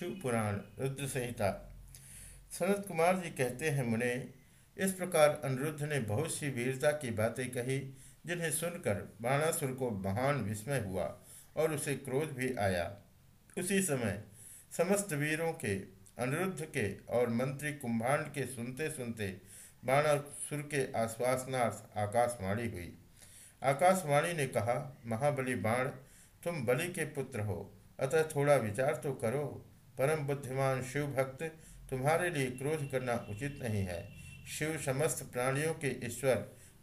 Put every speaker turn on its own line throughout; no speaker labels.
शिव पुराण रुद्र संहिता सनत कुमार जी कहते हैं, मुने, इस प्रकार अनिरुद्ध ने बहुत सी वीरता की बातें कही, जिन्हें सुनकर बाणासुर को महान विस्मय हुआ और उसे क्रोध भी आया। उसी समय समस्त वीरों के, अनिरुद्ध के और मंत्री कुंभांड के सुनते सुनते बाणासुर के आश्वासनार्थ आकाशवाणी हुई। आकाशवाणी ने कहा, महाबली बाण, तुम बलि के पुत्र हो, अतः थोड़ा विचार तो करो। परम बुद्धिमान शिव भक्त, तुम्हारे लिए क्रोध करना उचित नहीं है। शिव समस्त प्राणियों के ईश्वर,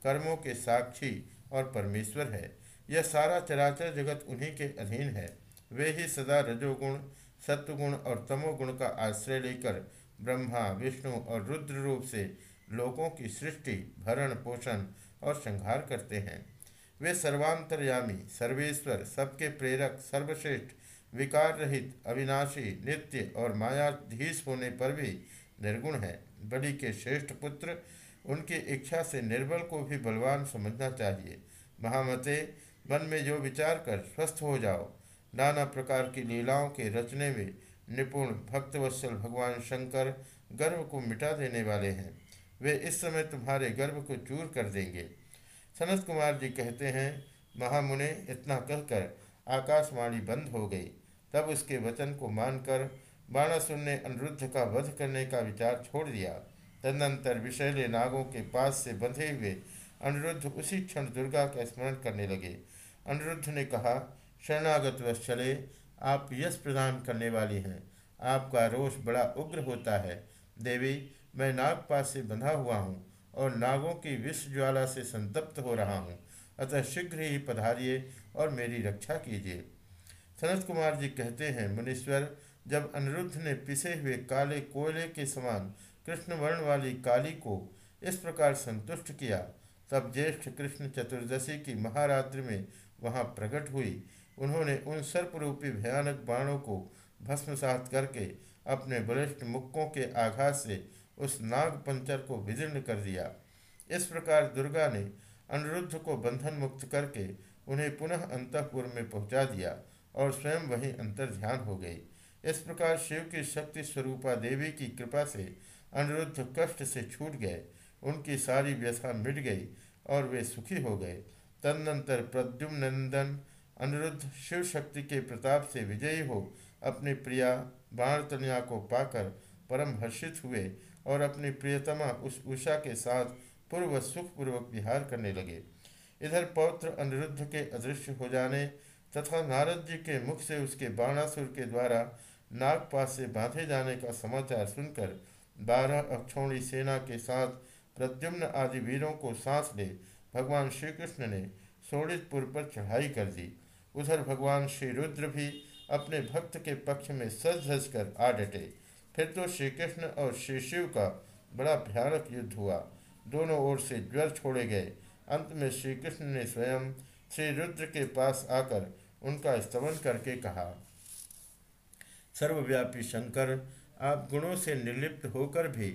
कर्मों के साक्षी और परमेश्वर है। यह सारा चराचर जगत उन्हीं के अधीन है। वे ही सदा रजोगुण, सत्वगुण और तमोगुण का आश्रय लेकर ब्रह्मा, विष्णु और रुद्र रूप से लोगों की सृष्टि, भरण, पोषण और संहार करते हैं। वे सर्वांतर्यामी, सर्वेश्वर, सबके प्रेरक, सर्वश्रेष्ठ विकार रहित अविनाशी, नित्य और मायाधीश होने पर भी निर्गुण है। बलि के श्रेष्ठ पुत्र, उनकी इच्छा से निर्बल को भी बलवान समझना चाहिए। महामते, मन में जो विचार कर स्वस्थ हो जाओ। नाना प्रकार की लीलाओं के रचने में निपुण, भक्तवत्सल भगवान शंकर गर्व को मिटा देने वाले हैं। वे इस समय तुम्हारे गर्व को चूर कर देंगे। सनत कुमार जी कहते हैं, महामुने, इतना कहकर आकाशवाणी बंद हो गई। तब उसके वचन को मानकर बाणासुर ने अनिरुद्ध का वध करने का विचार छोड़ दिया। तदनंतर विषैले नागों के पास से बंधे हुए अनिरुद्ध उसी क्षण दुर्गा का स्मरण करने लगे। अनिरुद्ध ने कहा, शरणागत वश चले, आप यश प्रदान करने वाली हैं। आपका रोष बड़ा उग्र होता है। देवी, मैं नागपात से बंधा हुआ हूँ और नागों की विष ज्वाला से संतप्त हो रहा हूँ। अतः शीघ्र ही पधारिए और मेरी रक्षा कीजिए। सनत कुमार जी कहते हैं, मुनीश्वर, जब अनिरुद्ध ने पिसे हुए काले कोयले के समान कृष्ण वर्ण वाली काली को इस प्रकार संतुष्ट किया, तब ज्येष्ठ कृष्ण चतुर्दशी की महारात्रि में वहाँ प्रकट हुई। उन्होंने उन सर्परूपी भयानक बाणों को भस्मसात करके अपने बलिष्ठ मुक्कों के आघात से उस नाग पंचर को विदीर्ण कर दिया। इस प्रकार दुर्गा ने अनिरुद्ध को बंधन मुक्त करके उन्हें पुनः अंतपुर में पहुँचा दिया और स्वयं वहीं अंतर ध्यान हो गई इस प्रकार शिव की शक्ति स्वरूपा देवी की कृपा से अनिरुद्ध कष्ट से छूट गए, उनकी सारी व्यथा मिट गई और वे सुखी हो गए। तदनंतर प्रद्युम्नंदन अनिरुद्ध शिव शक्ति के प्रताप से विजयी हो अपनी प्रिया बाणतनिया को पाकर परम हर्षित हुए और अपनी प्रियतमा उस उषा के साथ पूर्व सुखपूर्वक विहार करने लगे। इधर पौत्र अनिरुद्ध के अदृश्य हो जाने तथा नारद जी के मुख से उसके बाणासुर के द्वारा नागपात से बांधे जाने का समाचार सुनकर बारह अक्षौणी सेना के साथ प्रद्युम्न आदि वीरों को सांस ले भगवान श्री कृष्ण ने सोड़ितपुर पर चढ़ाई कर दी। उधर भगवान श्री रुद्र भी अपने भक्त के पक्ष में सज धज कर आ डटे। फिर तो श्री कृष्ण और श्री शिव का बड़ा भयानक युद्ध हुआ। दोनों ओर से ज्वर छोड़े गए। अंत में श्री कृष्ण ने स्वयं श्री रुद्र के पास आकर उनका स्तमन करके कहा, सर्वव्यापी शंकर, आप गुणों से निर्लिप्त होकर भी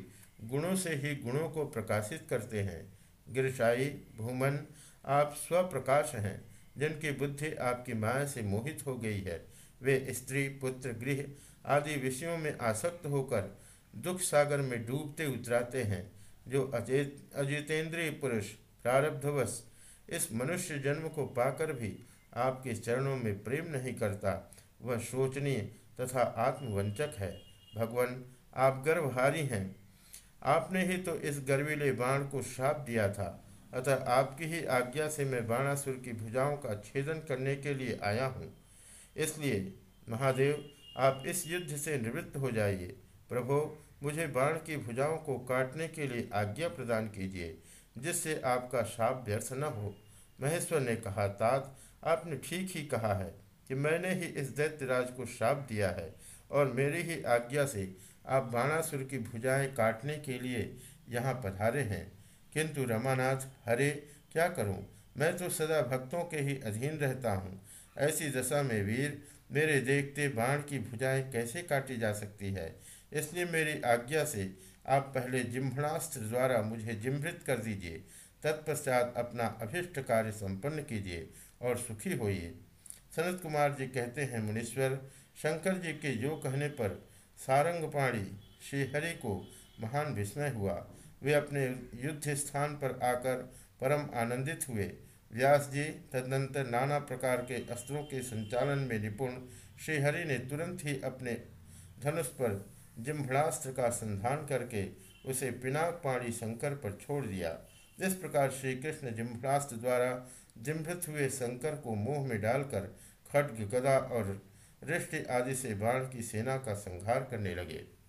गुणों से ही गुणों को प्रकाशित करते हैं। गिरशाई, भूमन, आप स्वप्रकाश हैं, जिनकी बुद्धि आपकी माया से मोहित हो गई है। वे स्त्री, पुत्र, गृह आदि विषयों में आसक्त होकर दुख सागर में डूबते उतराते हैं। जो अचेत, अजितेंद्रिय पुरुष प्रारब्धवश इस मनुष्य जन्म को पाकर भी आपके चरणों में प्रेम नहीं करता, वह शोचनीय तथा आत्मवंचक है। भगवान, आप गर्वहारी हैं। आपने ही तो इस गर्वीले बाण को श्राप दिया था। अतः आपकी ही आज्ञा से मैं बाणासुर की भुजाओं का छेदन करने के लिए आया हूँ। इसलिए, महादेव, आप इस युद्ध से निवृत्त हो जाइए। प्रभो मुझे बाण की भुजाओं को काटने के लिए आज्ञा प्रदान कीजिए, जिससे आपका शाप व्यर्थ न हो। महेश्वर ने कहा, तात, आपने ठीक ही कहा है कि मैंने ही इस दैत्यराज को श्राप दिया है और मेरी ही आज्ञा से आप बाणासुर की भुजाएँ काटने के लिए यहाँ पधारे हैं। किंतु रमानाथ, हरे, क्या करूँ? मैं तो सदा भक्तों के ही अधीन रहता हूँ। ऐसी दशा में वीर मेरे देखते बाण की भुजाएँ कैसे काटी जा सकती है? इसलिए मेरी आज्ञा से आप पहले जिम्भणास्त्र द्वारा मुझे जिम्भृत कर दीजिए। तत्पश्चात अपना अभिष्ट कार्य संपन्न कीजिए और सुखी होइए। सनत कुमार जी कहते हैं, मुनीश्वर, शंकर जी के जो कहने पर सारंगपाणी श्रीहरि को महान विस्मय हुआ। वे अपने युद्ध स्थान पर आकर परम आनंदित हुए। व्यास जी तदनंतर नाना प्रकार के अस्त्रों के संचालन में निपुण। श्रीहरि ने तुरंत ही अपने धनुष पर जिम्भड़ास्त्र का संधान करके उसे पिनाक पाणी शंकर पर छोड़ दिया। जिस प्रकार श्री कृष्ण जिम्भड़ास्त्र द्वारा जिम्भित हुए शंकर को मुँह में डालकर खड्ग, गदा और रिष्टि आदि से बाण की सेना का संहार करने लगे।